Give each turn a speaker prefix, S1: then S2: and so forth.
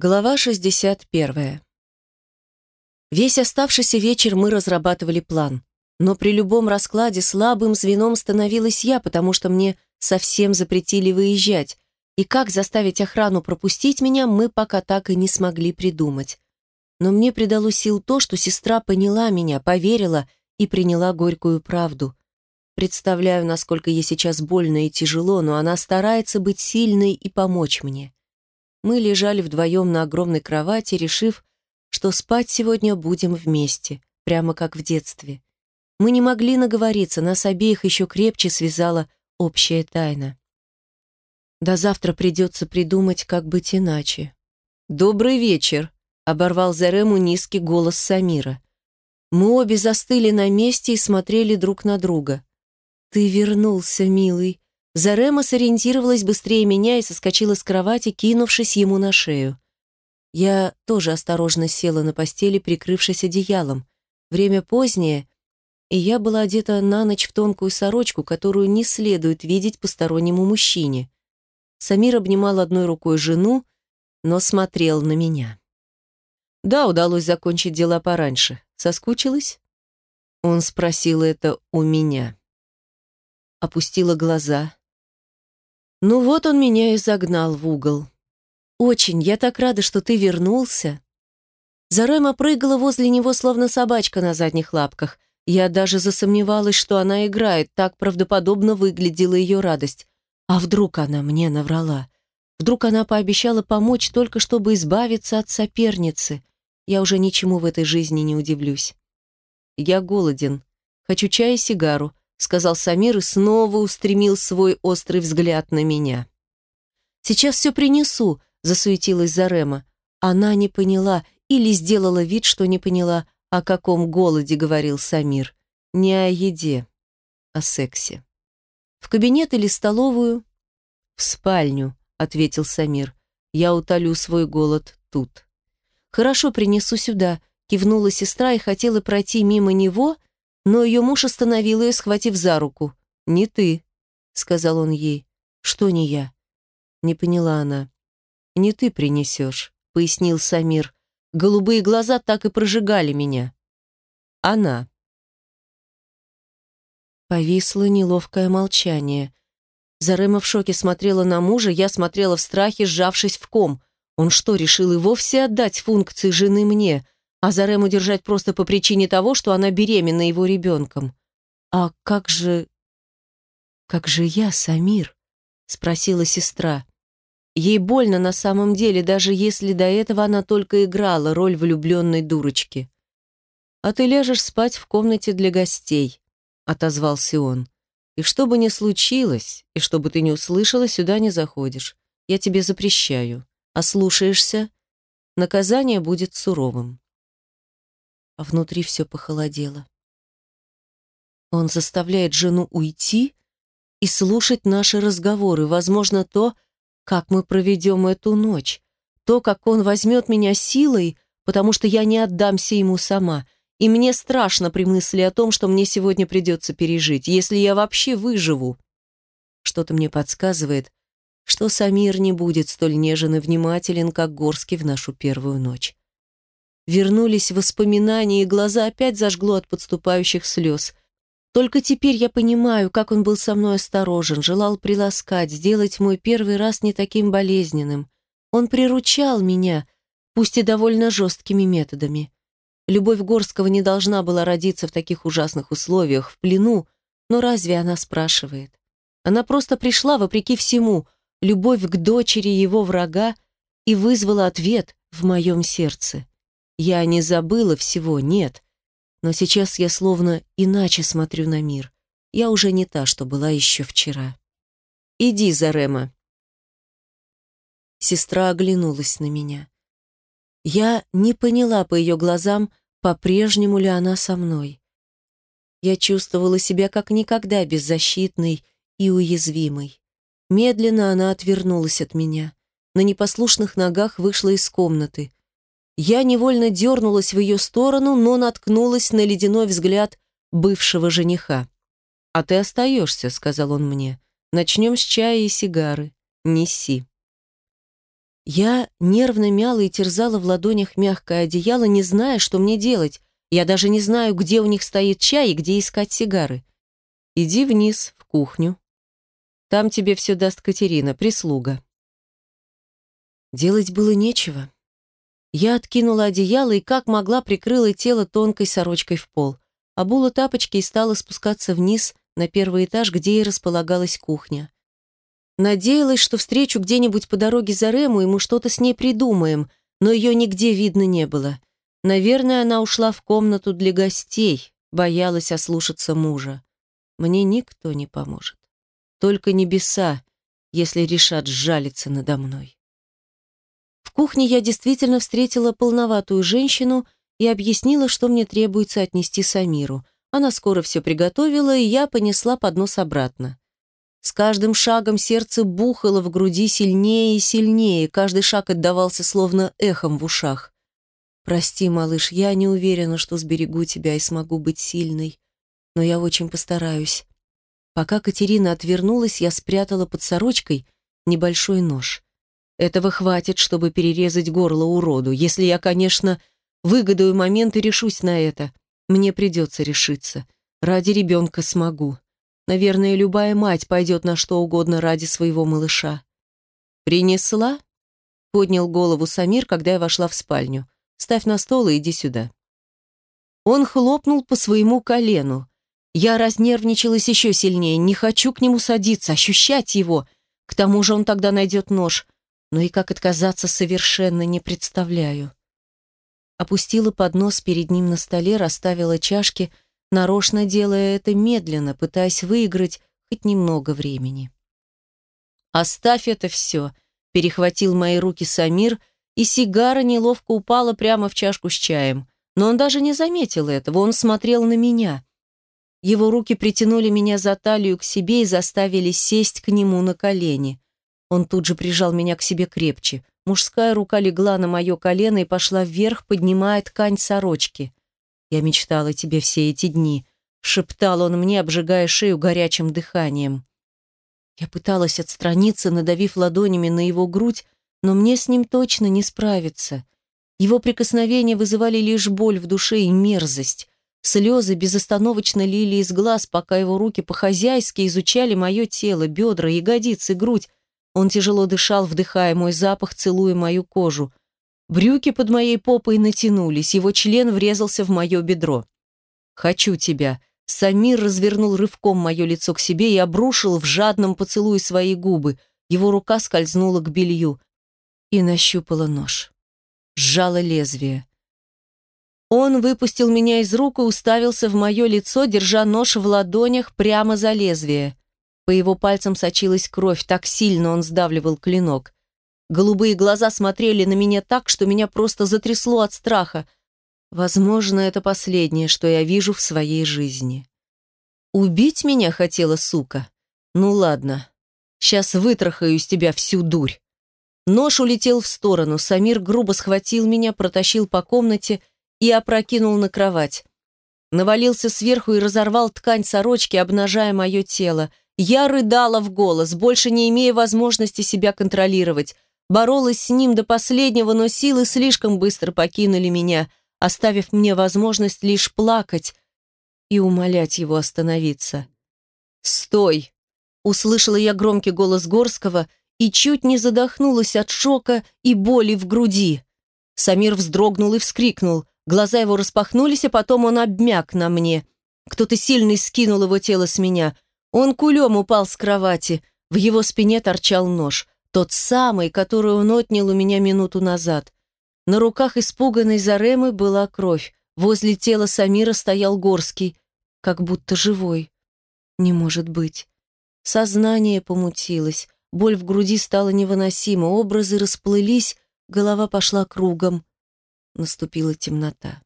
S1: Глава 61. Весь оставшийся вечер мы разрабатывали план. Но при любом раскладе слабым звеном становилась я, потому что мне совсем запретили выезжать. И как заставить охрану пропустить меня, мы пока так и не смогли придумать. Но мне придало сил то, что сестра поняла меня, поверила и приняла горькую правду. Представляю, насколько ей сейчас больно и тяжело, но она старается быть сильной и помочь мне. Мы лежали вдвоем на огромной кровати, решив, что спать сегодня будем вместе, прямо как в детстве. Мы не могли наговориться, нас обеих еще крепче связала общая тайна. До завтра придется придумать, как быть иначе. «Добрый вечер», — оборвал Зарему низкий голос Самира. Мы обе застыли на месте и смотрели друг на друга. «Ты вернулся, милый», Зарема сориентировалась быстрее меня и соскочила с кровати, кинувшись ему на шею. Я тоже осторожно села на постели, прикрывшись одеялом. Время позднее, и я была одета на ночь в тонкую сорочку, которую не следует видеть постороннему мужчине. Самир обнимал одной рукой жену, но смотрел на меня. Да, удалось закончить дела пораньше. Соскучилась? Он спросил это у меня. Опустила глаза, ну вот он меня и загнал в угол. Очень, я так рада, что ты вернулся. Зарема прыгала возле него, словно собачка на задних лапках. Я даже засомневалась, что она играет, так правдоподобно выглядела ее радость. А вдруг она мне наврала? Вдруг она пообещала помочь только чтобы избавиться от соперницы? Я уже ничему в этой жизни не удивлюсь. Я голоден. Хочу чая и сигару сказал Самир и снова устремил свой острый взгляд на меня. «Сейчас все принесу», — засуетилась Зарема. Она не поняла или сделала вид, что не поняла, о каком голоде говорил Самир. Не о еде, о сексе. «В кабинет или столовую?» «В спальню», — ответил Самир. «Я утолю свой голод тут». «Хорошо, принесу сюда», — кивнула сестра и хотела пройти мимо него, — но ее муж остановил ее, схватив за руку. «Не ты», — сказал он ей. «Что не я?» Не поняла она. «Не ты принесешь», — пояснил Самир. «Голубые глаза так и прожигали меня». «Она». Повисло неловкое молчание. Зарема в шоке смотрела на мужа, я смотрела в страхе, сжавшись в ком. Он что, решил и вовсе отдать функции жены мне — а Зарему держать просто по причине того, что она беременна его ребенком. «А как же... как же я, Самир?» — спросила сестра. Ей больно на самом деле, даже если до этого она только играла роль влюбленной дурочки. «А ты ляжешь спать в комнате для гостей», — отозвался он. «И что бы ни случилось, и что бы ты ни услышала, сюда не заходишь. Я тебе запрещаю. А слушаешься, наказание будет суровым» а внутри все похолодело. Он заставляет жену уйти и слушать наши разговоры, возможно, то, как мы проведем эту ночь, то, как он возьмет меня силой, потому что я не отдамся ему сама, и мне страшно при мысли о том, что мне сегодня придется пережить, если я вообще выживу. Что-то мне подсказывает, что Самир не будет столь нежен и внимателен, как Горский в нашу первую ночь. Вернулись воспоминания, и глаза опять зажгло от подступающих слез. Только теперь я понимаю, как он был со мной осторожен, желал приласкать, сделать мой первый раз не таким болезненным. Он приручал меня, пусть и довольно жесткими методами. Любовь Горского не должна была родиться в таких ужасных условиях, в плену, но разве она спрашивает? Она просто пришла, вопреки всему, любовь к дочери его врага, и вызвала ответ в моем сердце. Я не забыла всего, нет. Но сейчас я словно иначе смотрю на мир. Я уже не та, что была еще вчера. «Иди, Зарема». Сестра оглянулась на меня. Я не поняла по ее глазам, по-прежнему ли она со мной. Я чувствовала себя как никогда беззащитной и уязвимой. Медленно она отвернулась от меня. На непослушных ногах вышла из комнаты. Я невольно дернулась в ее сторону, но наткнулась на ледяной взгляд бывшего жениха. «А ты остаешься», — сказал он мне. «Начнем с чая и сигары. Неси». Я нервно мяла и терзала в ладонях мягкое одеяло, не зная, что мне делать. Я даже не знаю, где у них стоит чай и где искать сигары. Иди вниз, в кухню. Там тебе все даст Катерина, прислуга. Делать было нечего. Я откинула одеяло и как могла прикрыла тело тонкой сорочкой в пол. Обула тапочки и стала спускаться вниз на первый этаж, где и располагалась кухня. Надеялась, что встречу где-нибудь по дороге за Рему, и мы что-то с ней придумаем, но ее нигде видно не было. Наверное, она ушла в комнату для гостей, боялась ослушаться мужа. Мне никто не поможет. Только небеса, если решат сжалиться надо мной. Кухне я действительно встретила полноватую женщину и объяснила, что мне требуется отнести Самиру. Она скоро все приготовила, и я понесла поднос обратно. С каждым шагом сердце бухало в груди сильнее и сильнее, каждый шаг отдавался словно эхом в ушах. «Прости, малыш, я не уверена, что сберегу тебя и смогу быть сильной, но я очень постараюсь». Пока Катерина отвернулась, я спрятала под сорочкой небольшой нож. Этого хватит, чтобы перерезать горло уроду. Если я, конечно, выгодаю момент и решусь на это. Мне придется решиться. Ради ребенка смогу. Наверное, любая мать пойдет на что угодно ради своего малыша. «Принесла?» — поднял голову Самир, когда я вошла в спальню. «Ставь на стол и иди сюда». Он хлопнул по своему колену. Я разнервничалась еще сильнее. Не хочу к нему садиться, ощущать его. К тому же он тогда найдет нож но и как отказаться совершенно не представляю. Опустила поднос перед ним на столе, расставила чашки, нарочно делая это медленно, пытаясь выиграть хоть немного времени. «Оставь это все», — перехватил мои руки Самир, и сигара неловко упала прямо в чашку с чаем. Но он даже не заметил этого, он смотрел на меня. Его руки притянули меня за талию к себе и заставили сесть к нему на колени. Он тут же прижал меня к себе крепче. Мужская рука легла на мое колено и пошла вверх, поднимая ткань сорочки. «Я мечтал о тебе все эти дни», — шептал он мне, обжигая шею горячим дыханием. Я пыталась отстраниться, надавив ладонями на его грудь, но мне с ним точно не справиться. Его прикосновения вызывали лишь боль в душе и мерзость. Слезы безостановочно лили из глаз, пока его руки по-хозяйски изучали мое тело, бедра, ягодицы, грудь, он тяжело дышал, вдыхая мой запах, целуя мою кожу. Брюки под моей попой натянулись, его член врезался в мое бедро. «Хочу тебя». Самир развернул рывком мое лицо к себе и обрушил в жадном поцелуе свои губы. Его рука скользнула к белью и нащупала нож. Сжала лезвие. Он выпустил меня из рук и уставился в мое лицо, держа нож в ладонях прямо за лезвие. По его пальцам сочилась кровь, так сильно он сдавливал клинок. Голубые глаза смотрели на меня так, что меня просто затрясло от страха. Возможно, это последнее, что я вижу в своей жизни. Убить меня хотела сука? Ну ладно, сейчас вытрахаю из тебя всю дурь. Нож улетел в сторону, Самир грубо схватил меня, протащил по комнате и опрокинул на кровать. Навалился сверху и разорвал ткань сорочки, обнажая мое тело. Я рыдала в голос, больше не имея возможности себя контролировать. Боролась с ним до последнего, но силы слишком быстро покинули меня, оставив мне возможность лишь плакать и умолять его остановиться. «Стой!» — услышала я громкий голос Горского и чуть не задохнулась от шока и боли в груди. Самир вздрогнул и вскрикнул. Глаза его распахнулись, а потом он обмяк на мне. Кто-то сильный скинул его тело с меня — он кулем упал с кровати, в его спине торчал нож, тот самый, который он отнял у меня минуту назад. На руках испуганной Заремы была кровь, возле тела Самира стоял Горский, как будто живой. Не может быть. Сознание помутилось, боль в груди стала невыносима, образы расплылись, голова пошла кругом. Наступила темнота.